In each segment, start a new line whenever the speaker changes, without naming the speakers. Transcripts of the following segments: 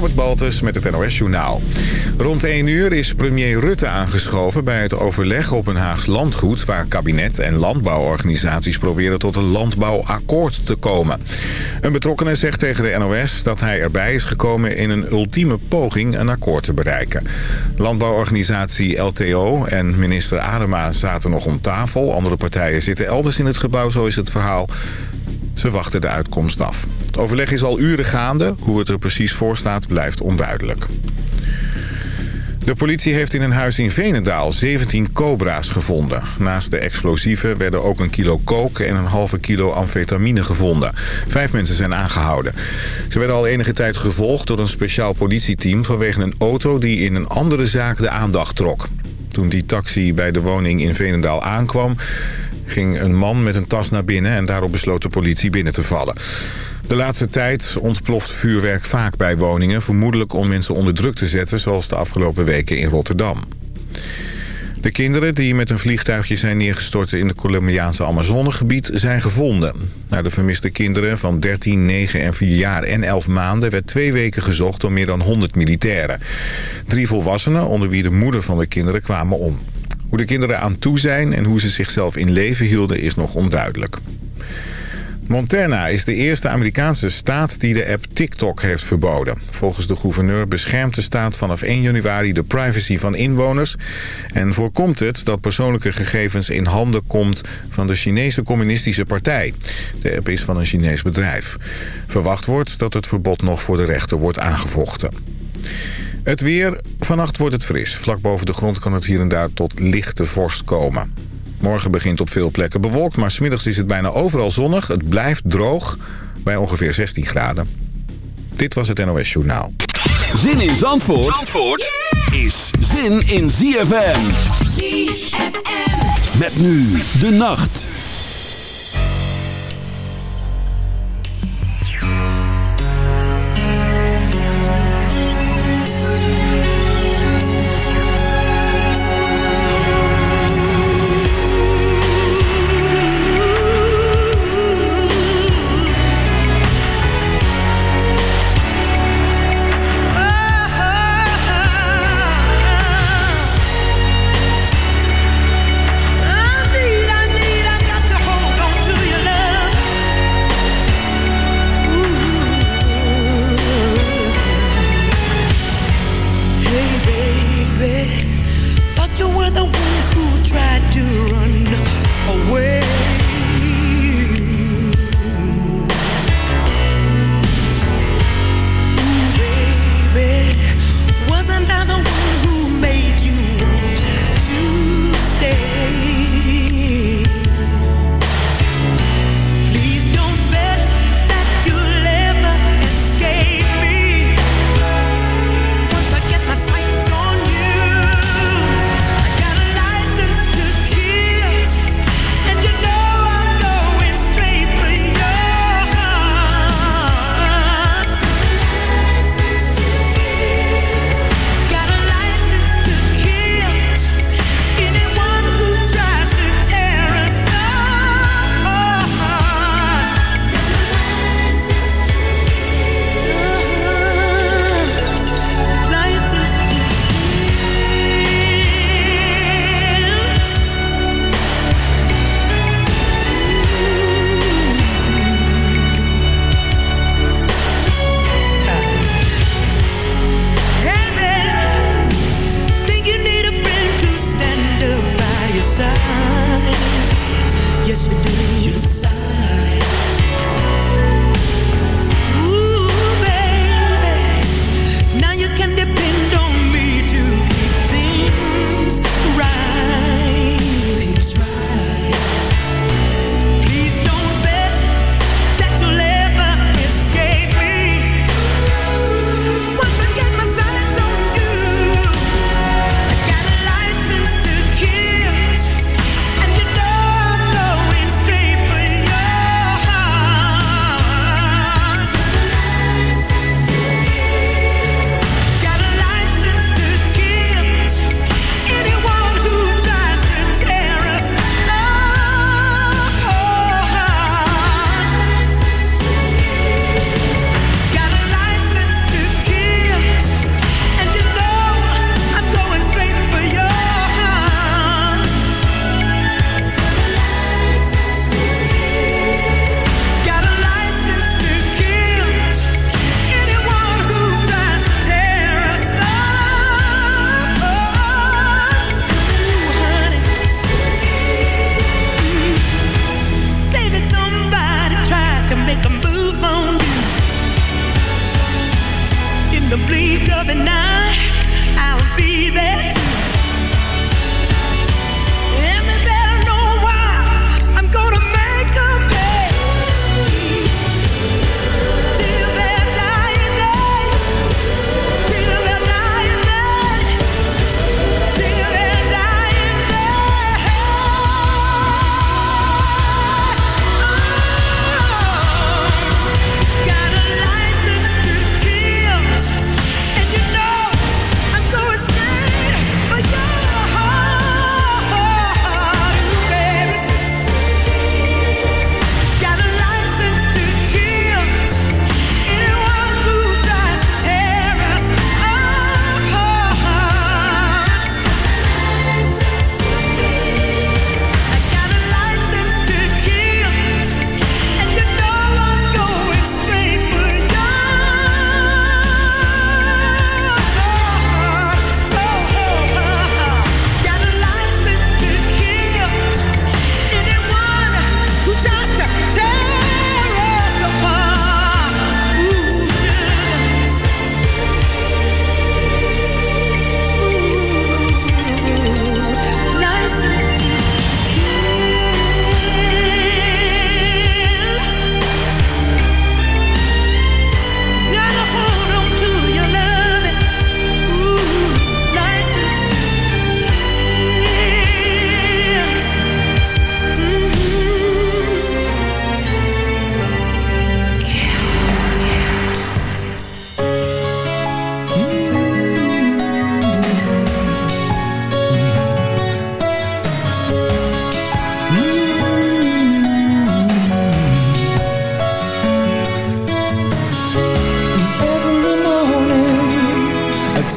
Robert Baltus met het NOS Journaal. Rond 1 uur is premier Rutte aangeschoven bij het overleg op een Haags landgoed... waar kabinet en landbouworganisaties proberen tot een landbouwakkoord te komen. Een betrokkenen zegt tegen de NOS dat hij erbij is gekomen... in een ultieme poging een akkoord te bereiken. Landbouworganisatie LTO en minister Adema zaten nog om tafel. Andere partijen zitten elders in het gebouw, zo is het verhaal... Ze wachten de uitkomst af. Het overleg is al uren gaande. Hoe het er precies voor staat blijft onduidelijk. De politie heeft in een huis in Venendaal 17 cobra's gevonden. Naast de explosieven werden ook een kilo kook en een halve kilo amfetamine gevonden. Vijf mensen zijn aangehouden. Ze werden al enige tijd gevolgd door een speciaal politieteam... vanwege een auto die in een andere zaak de aandacht trok. Toen die taxi bij de woning in Venendaal aankwam ging een man met een tas naar binnen en daarop besloot de politie binnen te vallen. De laatste tijd ontploft vuurwerk vaak bij woningen... vermoedelijk om mensen onder druk te zetten... zoals de afgelopen weken in Rotterdam. De kinderen die met een vliegtuigje zijn neergestort in het Colombiaanse Amazonegebied zijn gevonden. Naar de vermiste kinderen van 13, 9 en 4 jaar en 11 maanden werd twee weken gezocht door meer dan 100 militairen. Drie volwassenen, onder wie de moeder van de kinderen, kwamen om. Hoe de kinderen aan toe zijn en hoe ze zichzelf in leven hielden is nog onduidelijk. Montana is de eerste Amerikaanse staat die de app TikTok heeft verboden. Volgens de gouverneur beschermt de staat vanaf 1 januari de privacy van inwoners... en voorkomt het dat persoonlijke gegevens in handen komt van de Chinese Communistische Partij. De app is van een Chinees bedrijf. Verwacht wordt dat het verbod nog voor de rechter wordt aangevochten. Het weer. Vannacht wordt het fris. Vlak boven de grond kan het hier en daar tot lichte vorst komen. Morgen begint op veel plekken bewolkt, maar smiddags is het bijna overal zonnig. Het blijft droog bij ongeveer 16 graden. Dit was het NOS Journaal.
Zin in Zandvoort, Zandvoort is zin in ZFM. ZFM. Met nu de nacht.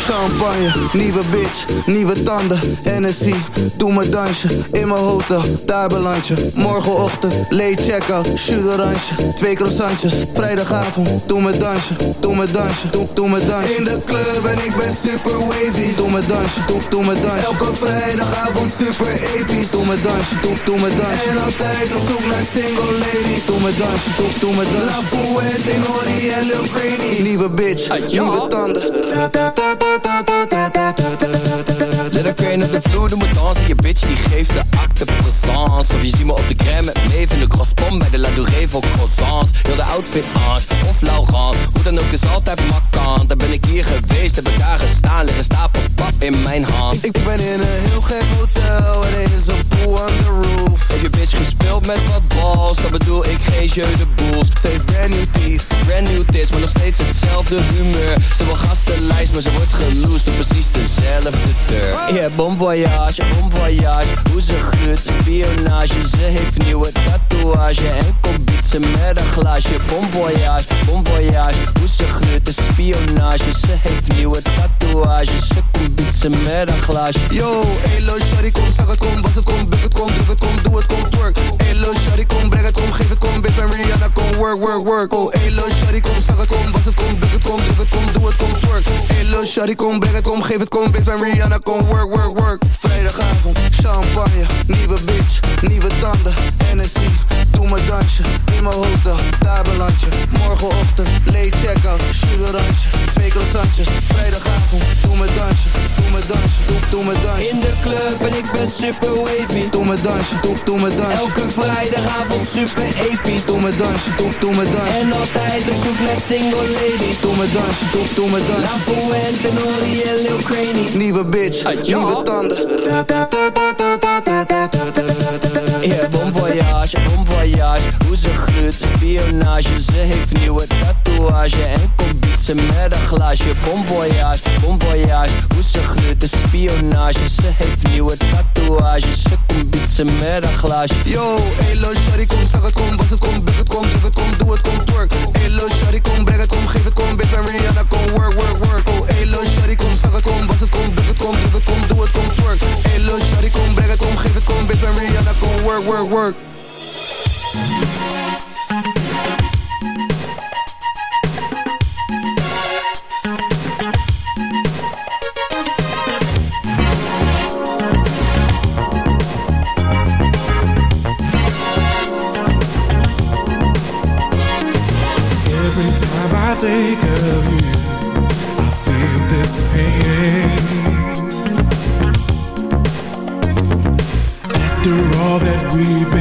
champagne, nieuwe bitch, nieuwe tanden, Hennessy, doe me dansje, in mijn hotel, daar beland je. Morgenochtend, late check-out, sugarantje, twee croissantjes, vrijdagavond, doe me dansje, doe me dansje, doe, doe me dansje. In de club en ik ben super wavy, doe me dansje, doe, doe me dansje. Elke vrijdagavond super episch, doe me dansje, doe, doe me dansje. En altijd op zoek naar single ladies, doe me dansje, doe, doe me dansje. La Fuente, Nori en Lil Craney, nieuwe bitch, nieuwe tanden.
Crane op de vloer, doe me dansen. Je bitch die geeft de acte présence. Of je ziet me op de crème met Maeve in de crosspom Bij de La Douree voor croissants. Heel de outfit Ange of Laurent. Hoe dan ook, is altijd makkant Daar ben ik hier geweest, heb ik daar gestaan. Liggen stapels pap in mijn hand.
Ik ben in een heel gek hotel. En er is een pool on the roof.
Heb je bitch gespeeld met wat balls? Dan bedoel ik geen jeu de boels
heeft brand new teeth.
Brand new tits, maar nog steeds hetzelfde humeur. Ze wil gastenlijst, maar ze wordt geloosd Op precies dezelfde deur Yeah, bon voyage, bon voyage Hoe ze gluurt, spionage Ze heeft nieuwe tatoeage En komt bietsen met een glaasje Bon voyage, bon voyage Hoe ze gluurt, spionage Ze heeft nieuwe tatoeage Ze komt bietsen met een glaasje
Yo, elo, shawty, kom, zeg het, kom, was het, kom, buk het, kom, druk het, kom, doe het, kom, twerk Elo, shawty, kom, breng het, kom, geef het, kom, bitch, ben Rihanna, kom, work, work, work Oh, elo, shawty, kom, zeg het, kom, was het, kom, buk het, kom, druk het, kom, doe het, kom, twerk Elo, shawty, kom, breng het, kom, geef het, kom, bitch, ben Rihanna, kom, work, work, work. Vrijdagavond, champagne, nieuwe bitch, nieuwe tanden, Hennessy Doe me dansje, in mijn hotel, daar beland je Morgenochtend, late check-out, sugarantje Twee croissantjes, doe, doe me dansje.
In de club en ik ben super wavy.
Doe me dansje, doe, doe me dansje.
Elke vrijdagavond super episch.
Doe me dansje, doe, doe me dansje.
En altijd op zoek naar single ladies.
Doe me dansje, doe, doe me
La
dansje
Fuente, Nori en Lil Craney
Nieuwe bitch,
ja.
nieuwe tanden.
Yeah, bon voyage, bon voyage. Hoe ze gluurt, spionage. Ze heeft nieuwe tatoeage En komt bietsen met een glaasje Bon voyage, bon voyage Hoe ze gluurt, spionage Ze heeft nieuwe tatoeage Ze komt bietsen met een glaasje
Yo, elo, shawty, kom, zeg het, kom, was het, kom, buk het, kom, druk het, kom, doe het, kom, twerk Elo, shawty, kom, breng het, kom, geef het, kom, bitch, ben Rihanna, kom, work, work, work Oh, elo, shawty, kom, zeg het, kom, was het, kom, buk het, kom, druk het, kom, doe het, kom, twerk Elo, shawty, kom, breng het, kom, geef het, kom, bitch, ben Rihanna, kom, work, work, work
we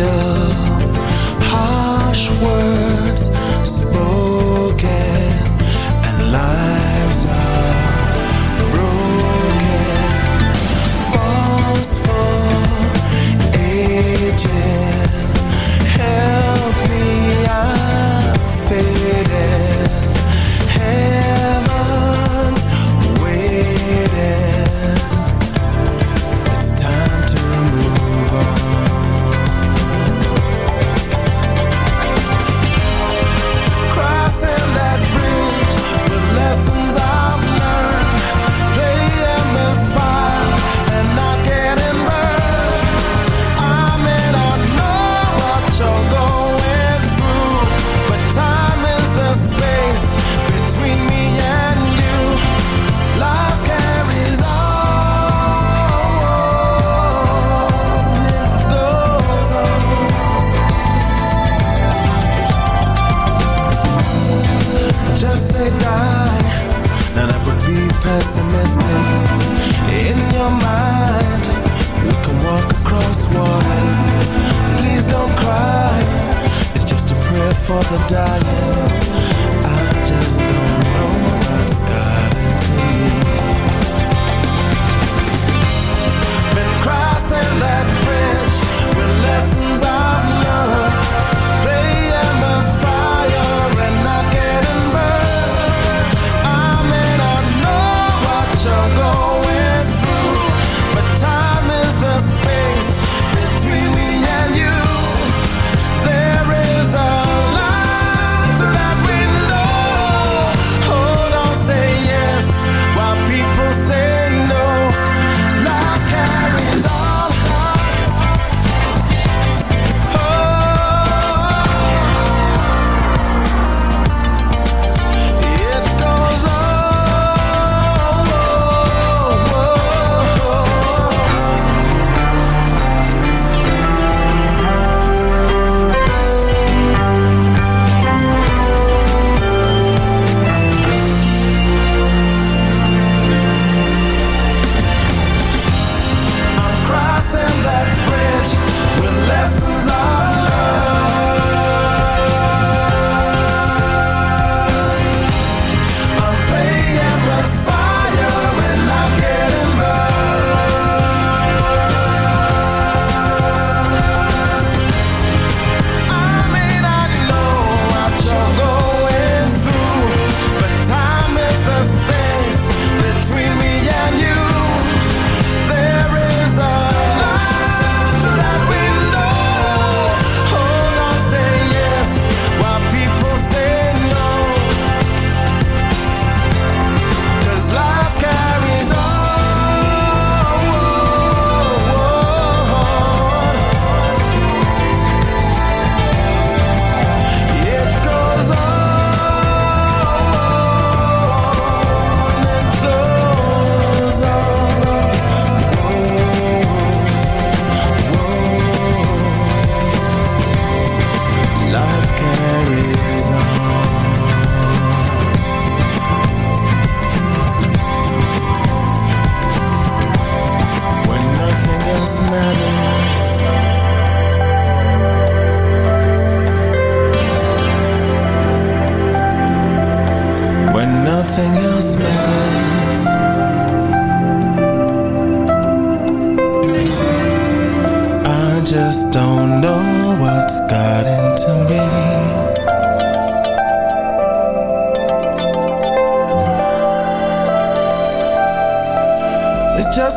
up.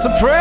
Me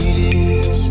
É is.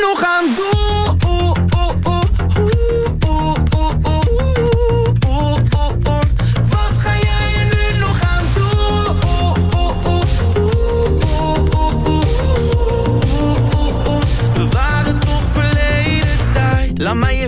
nog aan doen?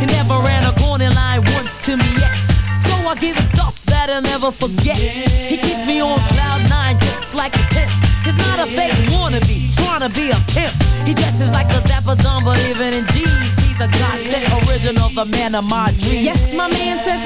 He never ran a corner line once to me yet. So I give him stuff that I'll never forget. He keeps me on cloud nine just like a tip. He's not a fake wannabe, trying to be a pimp. He dresses like a dapper dumb, but even in jeans, he's a godsend original, the man of my dreams.
Yes, my man says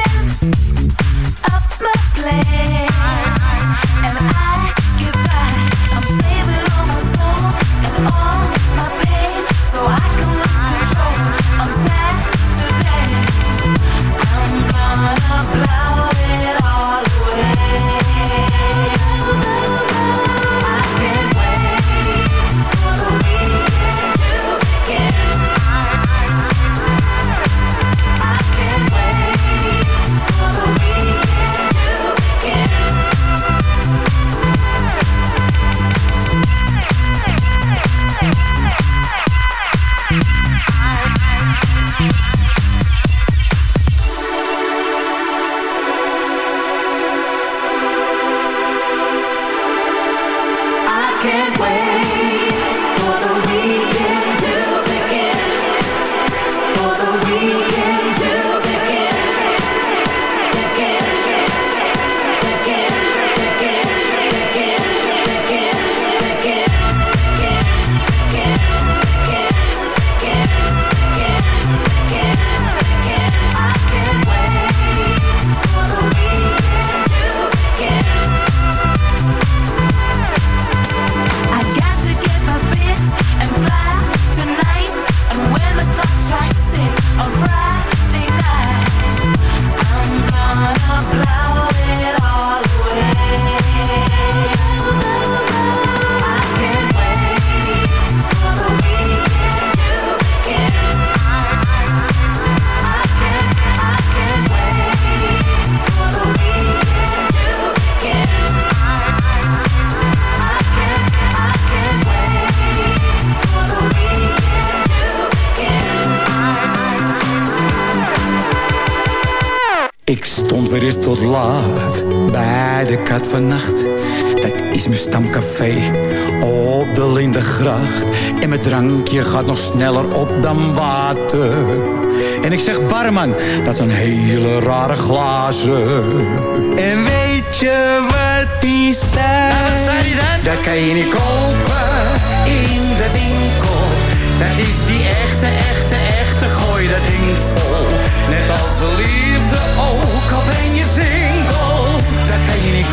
end of my plan.
Ik stond weer eens tot laat bij de kat vannacht. Dat is mijn stamcafé op de Lindengracht. En mijn drankje gaat nog sneller op dan water. En ik zeg barman, dat zijn hele rare glazen. En weet je wat die zei?
Nou, wat zei die dan?
Dat kan je niet kopen in de winkel. Dat is die echte, echte, echte, gooi dat ding vol. Net als de liefde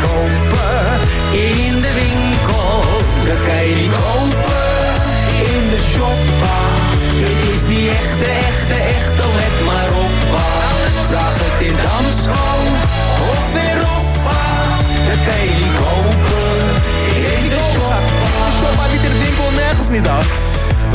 kopen in de winkel. Dat kan je niet kopen in de shoppa. Dit is die echte, echte, echte, let maar op. Vraag het in Damsko of weer Hoffa. Dat kan je niet kopen in de shoppa.
Shoppa niet in de winkel, nergens niet af.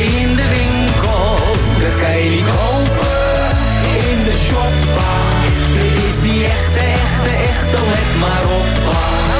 in de winkel. Dat kan je niet kopen in de shoppa. Dit is die echte, echte, echte, let maar op. pa.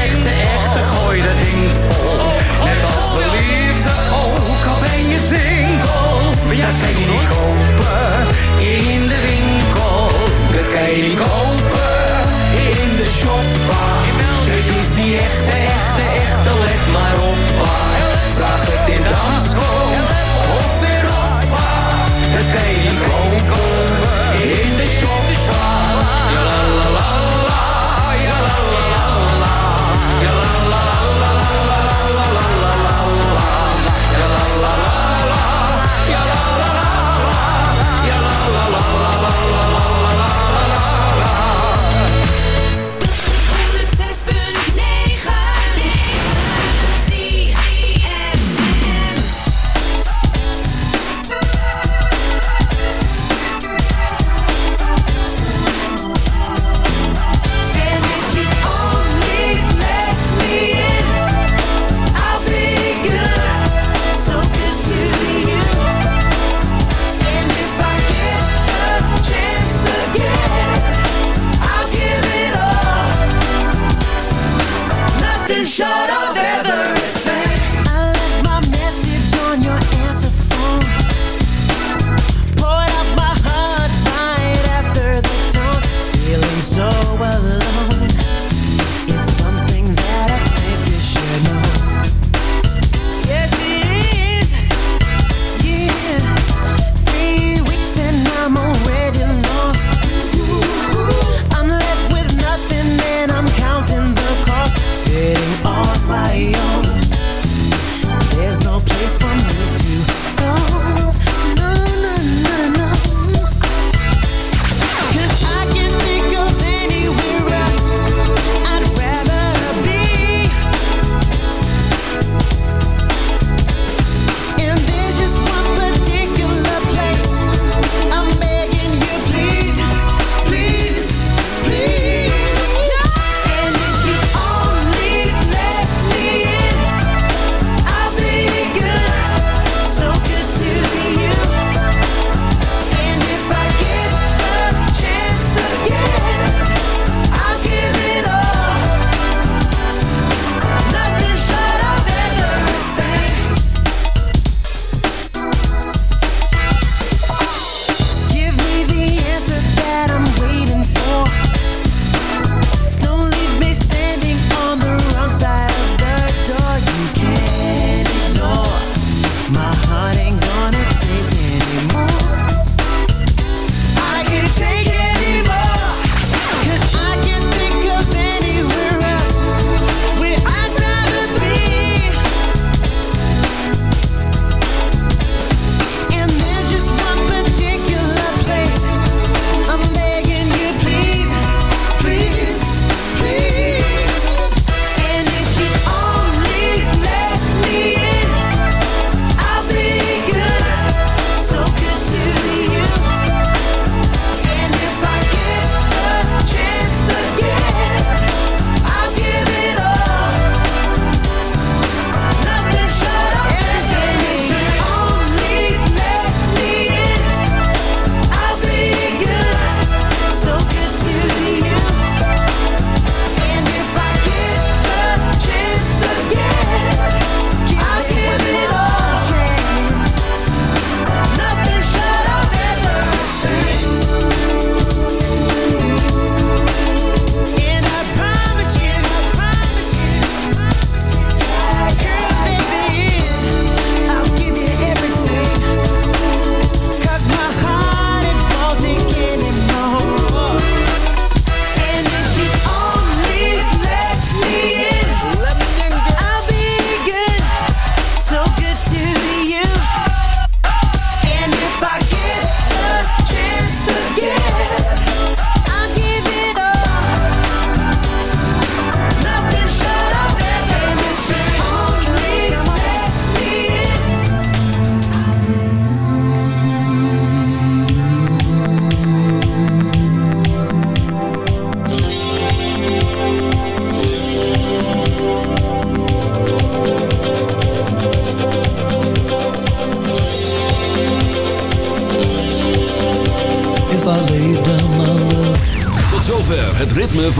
well